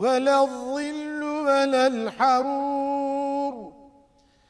ولا الظل ولا الحرور.